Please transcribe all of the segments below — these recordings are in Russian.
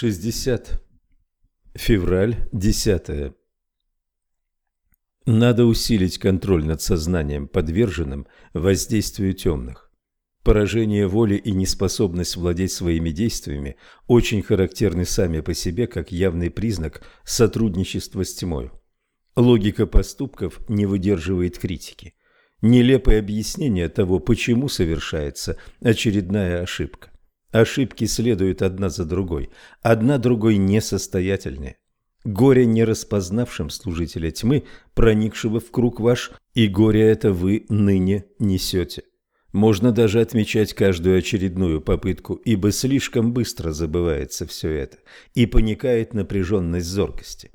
60. Февраль, 10. Надо усилить контроль над сознанием, подверженным воздействию темных. Поражение воли и неспособность владеть своими действиями очень характерны сами по себе как явный признак сотрудничества с тьмой. Логика поступков не выдерживает критики. Нелепое объяснение того, почему совершается очередная ошибка. Ошибки следуют одна за другой, одна другой несостоятельные. Горе не распознавшим служителя тьмы, проникшего в круг ваш, и горе это вы ныне несете. Можно даже отмечать каждую очередную попытку, ибо слишком быстро забывается все это, и паникает напряженность зоркости.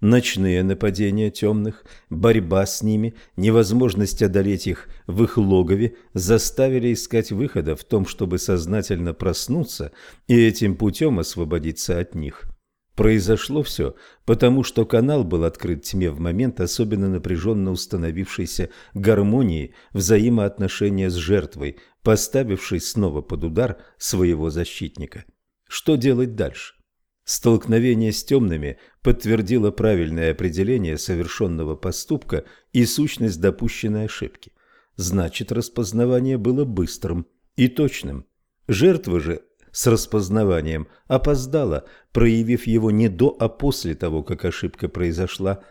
Ночные нападения темных, борьба с ними, невозможность одолеть их в их логове заставили искать выхода в том, чтобы сознательно проснуться и этим путем освободиться от них. Произошло все, потому что канал был открыт тьме в момент особенно напряженно установившейся гармонии взаимоотношения с жертвой, поставившей снова под удар своего защитника. Что делать дальше? Столкновение с темными подтвердило правильное определение совершенного поступка и сущность допущенной ошибки. Значит, распознавание было быстрым и точным. Жертва же с распознаванием опоздала, проявив его не до, а после того, как ошибка произошла.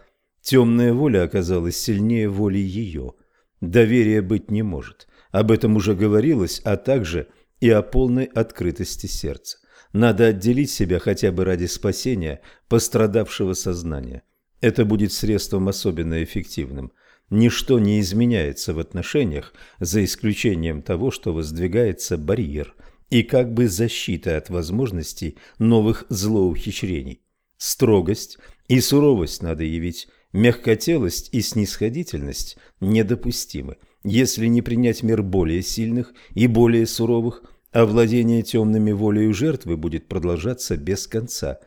Темная воля оказалась сильнее воли ее. Доверия быть не может. Об этом уже говорилось, а также и о полной открытости сердца. Надо отделить себя хотя бы ради спасения пострадавшего сознания. Это будет средством особенно эффективным. Ничто не изменяется в отношениях, за исключением того, что воздвигается барьер и как бы защита от возможностей новых злоухищрений. Строгость и суровость надо явить, мягкотелость и снисходительность недопустимы. Если не принять мер более сильных и более суровых – а владение темными волею жертвы будет продолжаться без конца.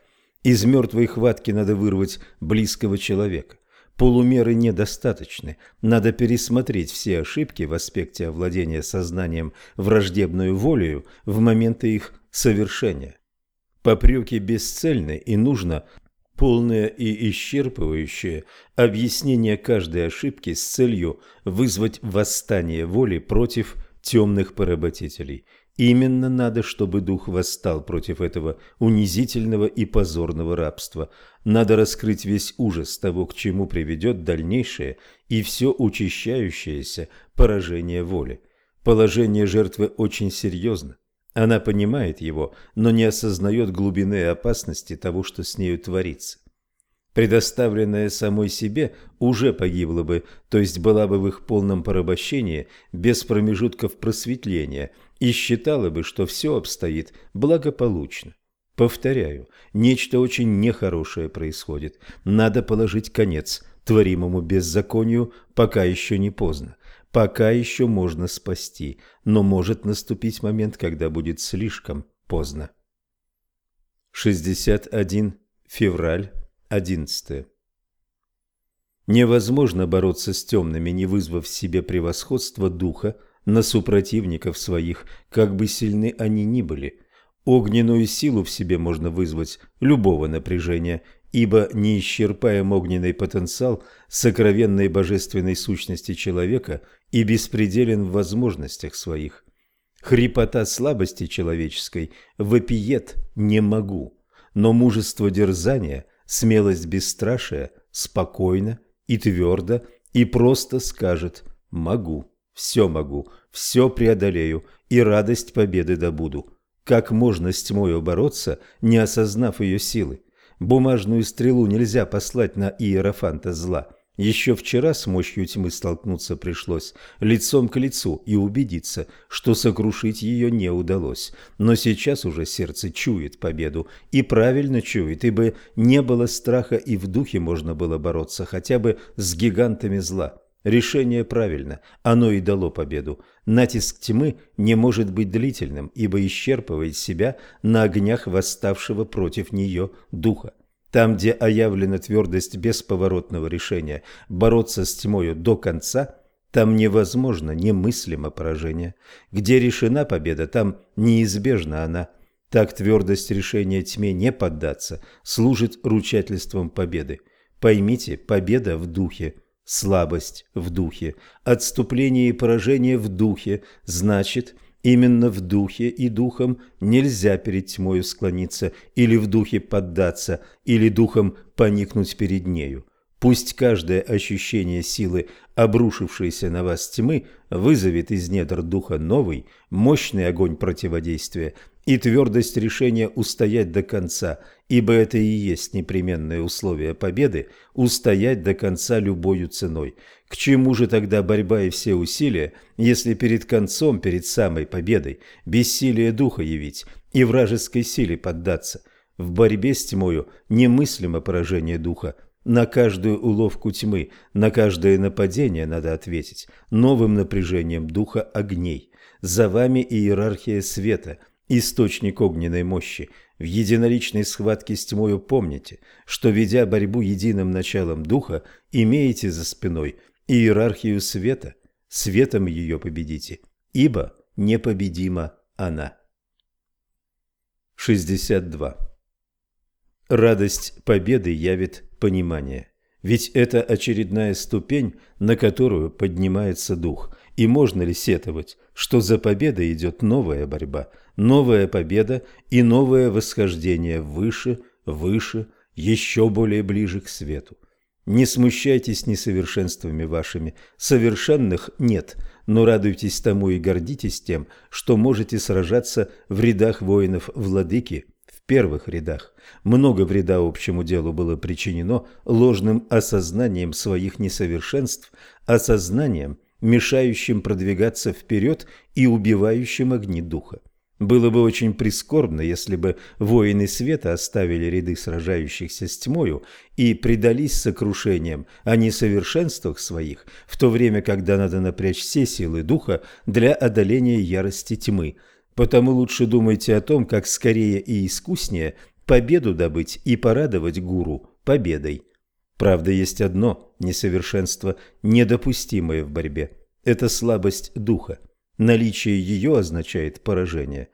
Из мертвой хватки надо вырвать близкого человека. Полумеры недостаточны. Надо пересмотреть все ошибки в аспекте овладения сознанием враждебную волею в моменты их совершения. Попреки бесцельны и нужно полное и исчерпывающее объяснение каждой ошибки с целью вызвать восстание воли против темных поработителей – Именно надо, чтобы дух восстал против этого унизительного и позорного рабства. Надо раскрыть весь ужас того, к чему приведет дальнейшее и все учащающееся поражение воли. Положение жертвы очень серьезно. Она понимает его, но не осознает глубины опасности того, что с нею творится. Предоставленная самой себе уже погибла бы, то есть была бы в их полном порабощении без промежутков просветления – и считала бы, что все обстоит благополучно. Повторяю, нечто очень нехорошее происходит. Надо положить конец творимому беззаконию, пока еще не поздно. Пока еще можно спасти, но может наступить момент, когда будет слишком поздно. 61 февраль 11 Невозможно бороться с темными, не вызвав в себе превосходство духа, на супротивников своих, как бы сильны они ни были. Огненную силу в себе можно вызвать любого напряжения, ибо неисчерпаем огненный потенциал сокровенной божественной сущности человека и беспределен в возможностях своих. Хрипота слабости человеческой вопиет «не могу», но мужество дерзания, смелость бесстрашия спокойно и твердо и просто скажет «могу». Все могу, все преодолею и радость победы добуду. Как можно с тьмою бороться, не осознав ее силы? Бумажную стрелу нельзя послать на иерофанта зла. Еще вчера с мощью тьмы столкнуться пришлось, лицом к лицу, и убедиться, что сокрушить ее не удалось. Но сейчас уже сердце чует победу, и правильно чует, ибо не было страха, и в духе можно было бороться хотя бы с гигантами зла. Решение правильно, оно и дало победу. Натиск тьмы не может быть длительным, ибо исчерпывает себя на огнях восставшего против нее духа. Там, где оявлена твердость бесповоротного решения бороться с тьмою до конца, там невозможно, немыслимо поражение. Где решена победа, там неизбежна она. Так твердость решения тьме не поддаться служит ручательством победы. Поймите, победа в духе, слабость в духе, отступление и поражение в духе, значит, именно в духе и духом нельзя перед тьмою склониться или в духе поддаться, или духом поникнуть перед нею. Пусть каждое ощущение силы, обрушившейся на вас тьмы, вызовет из недр духа новый, мощный огонь противодействия и твердость решения устоять до конца, ибо это и есть непременное условие победы – устоять до конца любою ценой. К чему же тогда борьба и все усилия, если перед концом, перед самой победой, бессилие духа явить и вражеской силе поддаться? В борьбе с тьмою немыслимо поражение духа – на каждую уловку тьмы, на каждое нападение надо ответить новым напряжением духа огней. За вами иерархия света, источник огненной мощи. В единоличной схватке с тьмою помните, что, ведя борьбу единым началом духа, имеете за спиной иерархию света, светом ее победите, ибо непобедима она. 62. Радость победы явит понимание. Ведь это очередная ступень, на которую поднимается дух. И можно ли сетовать, что за победой идет новая борьба, новая победа и новое восхождение выше, выше, еще более ближе к свету? Не смущайтесь несовершенствами вашими, совершенных нет, но радуйтесь тому и гордитесь тем, что можете сражаться в рядах воинов владыки первых рядах. Много вреда общему делу было причинено ложным осознанием своих несовершенств, осознанием, мешающим продвигаться вперед и убивающим огни духа. Было бы очень прискорбно, если бы воины света оставили ряды сражающихся с тьмою и предались сокрушениям о несовершенствах своих, в то время, когда надо напрячь все силы духа для одоления ярости тьмы – Потому лучше думайте о том, как скорее и искуснее победу добыть и порадовать гуру победой. Правда, есть одно несовершенство, недопустимое в борьбе. Это слабость духа. Наличие ее означает поражение.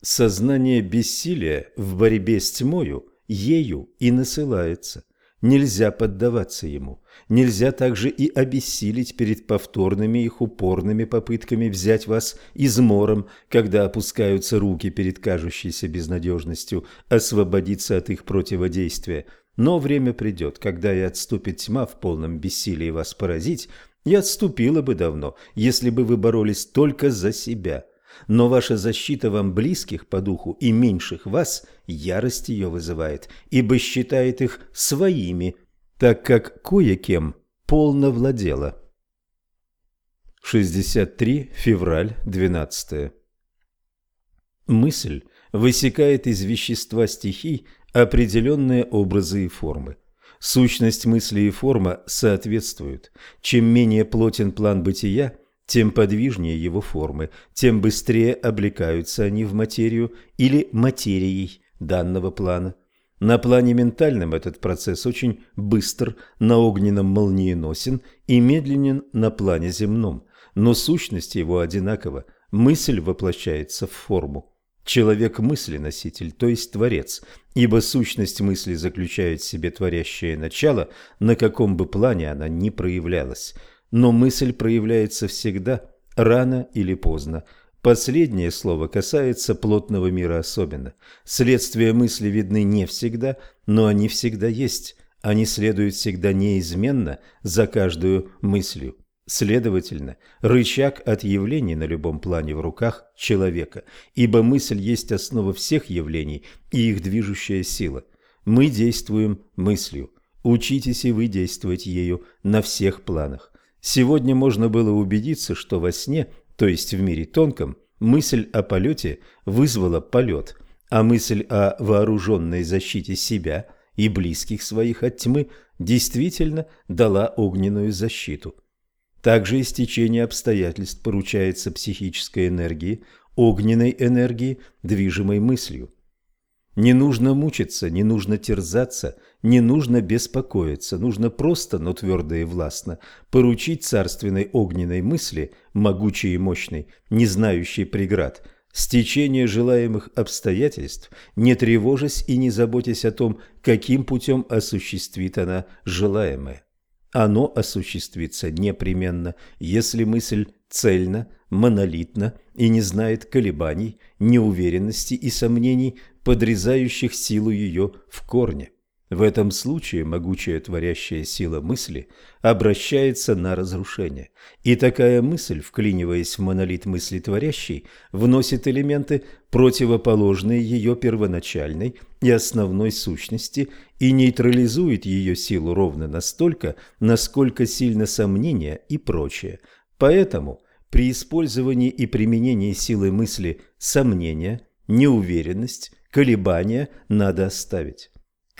Сознание бессилия в борьбе с тьмою ею и насылается. Нельзя поддаваться ему. Нельзя также и обессилить перед повторными их упорными попытками взять вас измором, когда опускаются руки перед кажущейся безнадежностью, освободиться от их противодействия. Но время придет, когда и отступит тьма в полном бессилии вас поразить, и отступила бы давно, если бы вы боролись только за себя – но ваша защита вам близких по духу и меньших вас ярость ее вызывает, ибо считает их своими, так как кое-кем полно владела. 63 февраль 12 Мысль высекает из вещества стихий определенные образы и формы. Сущность мысли и форма соответствуют. Чем менее плотен план бытия, тем подвижнее его формы, тем быстрее облекаются они в материю или материей данного плана. На плане ментальном этот процесс очень быстр, на огненном молниеносен и медленен на плане земном, но сущность его одинакова, мысль воплощается в форму. Человек – мысли-носитель, то есть творец, ибо сущность мысли заключает в себе творящее начало, на каком бы плане она ни проявлялась – но мысль проявляется всегда, рано или поздно. Последнее слово касается плотного мира особенно. Следствия мысли видны не всегда, но они всегда есть. Они следуют всегда неизменно за каждую мыслью. Следовательно, рычаг от явлений на любом плане в руках человека, ибо мысль есть основа всех явлений и их движущая сила. Мы действуем мыслью. Учитесь и вы действовать ею на всех планах. Сегодня можно было убедиться, что во сне, то есть в мире тонком, мысль о полете вызвала полет, а мысль о вооруженной защите себя и близких своих от тьмы действительно дала огненную защиту. Также истечение обстоятельств поручается психической энергии, огненной энергии, движимой мыслью. Не нужно мучиться, не нужно терзаться, не нужно беспокоиться, нужно просто, но твердо и властно поручить царственной огненной мысли, могучей и мощной, не знающей преград, стечение желаемых обстоятельств, не тревожась и не заботясь о том, каким путем осуществит она желаемое. Оно осуществится непременно, если мысль цельна, монолитна и не знает колебаний, неуверенности и сомнений, подрезающих силу ее в корне. В этом случае могучая творящая сила мысли обращается на разрушение, и такая мысль, вклиниваясь в монолит мысли творящей, вносит элементы, противоположные ее первоначальной и основной сущности, и нейтрализует ее силу ровно настолько, насколько сильно сомнение и прочее. Поэтому при использовании и применении силы мысли сомнения, неуверенность, колебания надо оставить.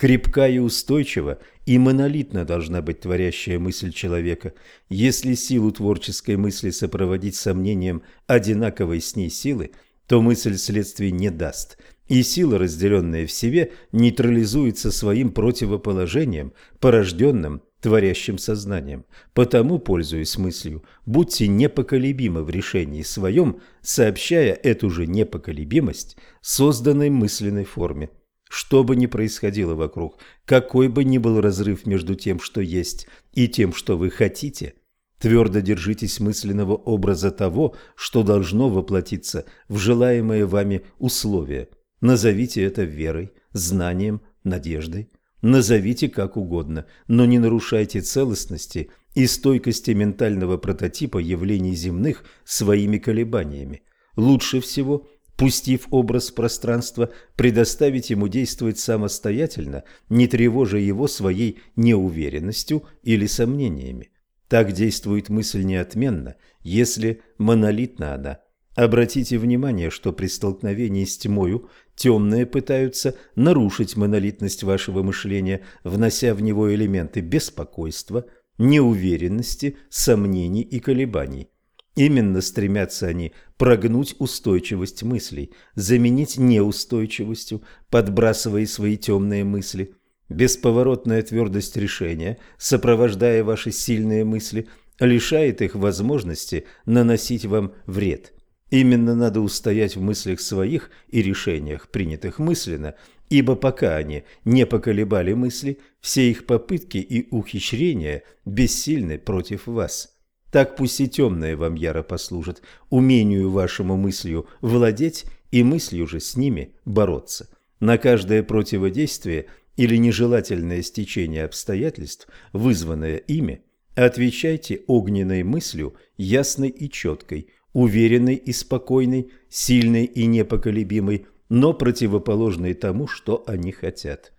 Крепка и устойчива и монолитна должна быть творящая мысль человека. Если силу творческой мысли сопроводить сомнением одинаковой с ней силы, то мысль следствий не даст, и сила, разделенная в себе, нейтрализуется своим противоположением, порожденным творящим сознанием. Потому, пользуясь мыслью, будьте непоколебимы в решении своем, сообщая эту же непоколебимость созданной мысленной форме. Что бы ни происходило вокруг, какой бы ни был разрыв между тем, что есть, и тем, что вы хотите, твердо держитесь мысленного образа того, что должно воплотиться в желаемые вами условия. Назовите это верой, знанием, надеждой. Назовите как угодно, но не нарушайте целостности и стойкости ментального прототипа явлений земных своими колебаниями. Лучше всего пустив образ пространства, предоставить ему действовать самостоятельно, не тревожа его своей неуверенностью или сомнениями. Так действует мысль неотменно, если монолитна она. Обратите внимание, что при столкновении с тьмою темные пытаются нарушить монолитность вашего мышления, внося в него элементы беспокойства, неуверенности, сомнений и колебаний. Именно стремятся они прогнуть устойчивость мыслей, заменить неустойчивостью, подбрасывая свои темные мысли. Бесповоротная твердость решения, сопровождая ваши сильные мысли, лишает их возможности наносить вам вред. Именно надо устоять в мыслях своих и решениях, принятых мысленно, ибо пока они не поколебали мысли, все их попытки и ухищрения бессильны против вас. Так пусть и темное вам яро послужит, умению вашему мыслью владеть и мыслью же с ними бороться. На каждое противодействие или нежелательное стечение обстоятельств, вызванное ими, отвечайте огненной мыслью, ясной и четкой, уверенной и спокойной, сильной и непоколебимой, но противоположной тому, что они хотят.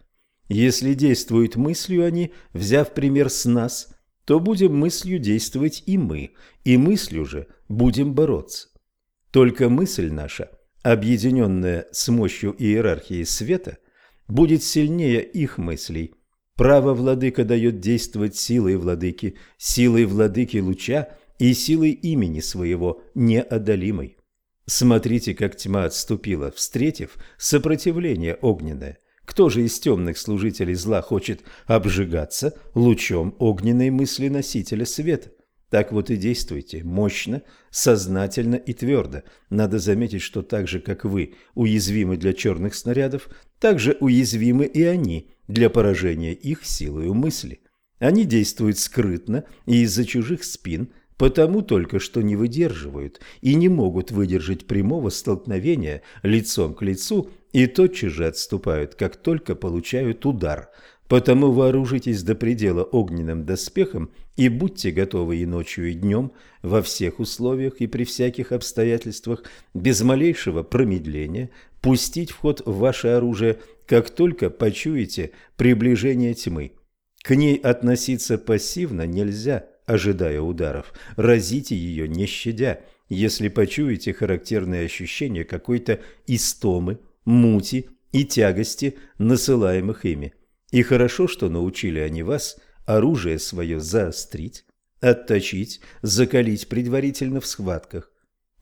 Если действуют мыслью они, взяв пример с нас – то будем мыслью действовать и мы, и мыслью же будем бороться. Только мысль наша, объединенная с мощью иерархии света, будет сильнее их мыслей. Право владыка дает действовать силой владыки, силой владыки луча и силой имени своего неодолимой. Смотрите, как тьма отступила, встретив сопротивление огненное. Кто же из темных служителей зла хочет обжигаться лучом огненной мысли носителя света? Так вот и действуйте, мощно, сознательно и твердо. Надо заметить, что так же, как вы уязвимы для черных снарядов, так же уязвимы и они для поражения их силою мысли. Они действуют скрытно и из-за чужих спин, потому только что не выдерживают и не могут выдержать прямого столкновения лицом к лицу и тотчас же отступают, как только получают удар. Потому вооружитесь до предела огненным доспехом и будьте готовы и ночью, и днем, во всех условиях и при всяких обстоятельствах, без малейшего промедления, пустить в ход ваше оружие, как только почуете приближение тьмы. К ней относиться пассивно нельзя, ожидая ударов. Разите ее, не щадя, если почуете характерные ощущения какой-то истомы, мути и тягости, насылаемых ими. И хорошо, что научили они вас оружие свое заострить, отточить, закалить предварительно в схватках.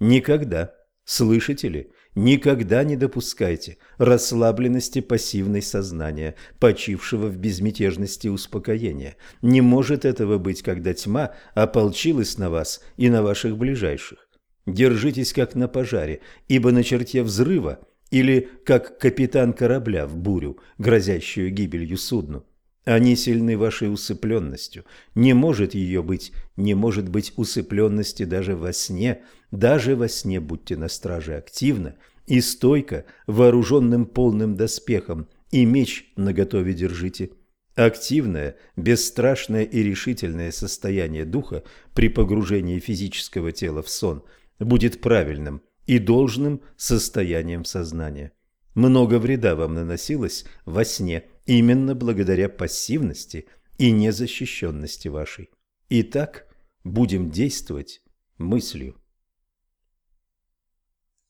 Никогда, слышите ли, никогда не допускайте расслабленности пассивной сознания, почившего в безмятежности успокоения. Не может этого быть, когда тьма ополчилась на вас и на ваших ближайших. Держитесь как на пожаре, ибо на черте взрыва или как капитан корабля в бурю, грозящую гибелью судну. Они сильны вашей усыпленностью. Не может ее быть, не может быть усыпленности даже во сне. Даже во сне будьте на страже активно и стойко, вооруженным полным доспехом, и меч наготове держите. Активное, бесстрашное и решительное состояние духа при погружении физического тела в сон будет правильным и должным состоянием сознания. Много вреда вам наносилось во сне именно благодаря пассивности и незащищенности вашей. Итак, будем действовать мыслью.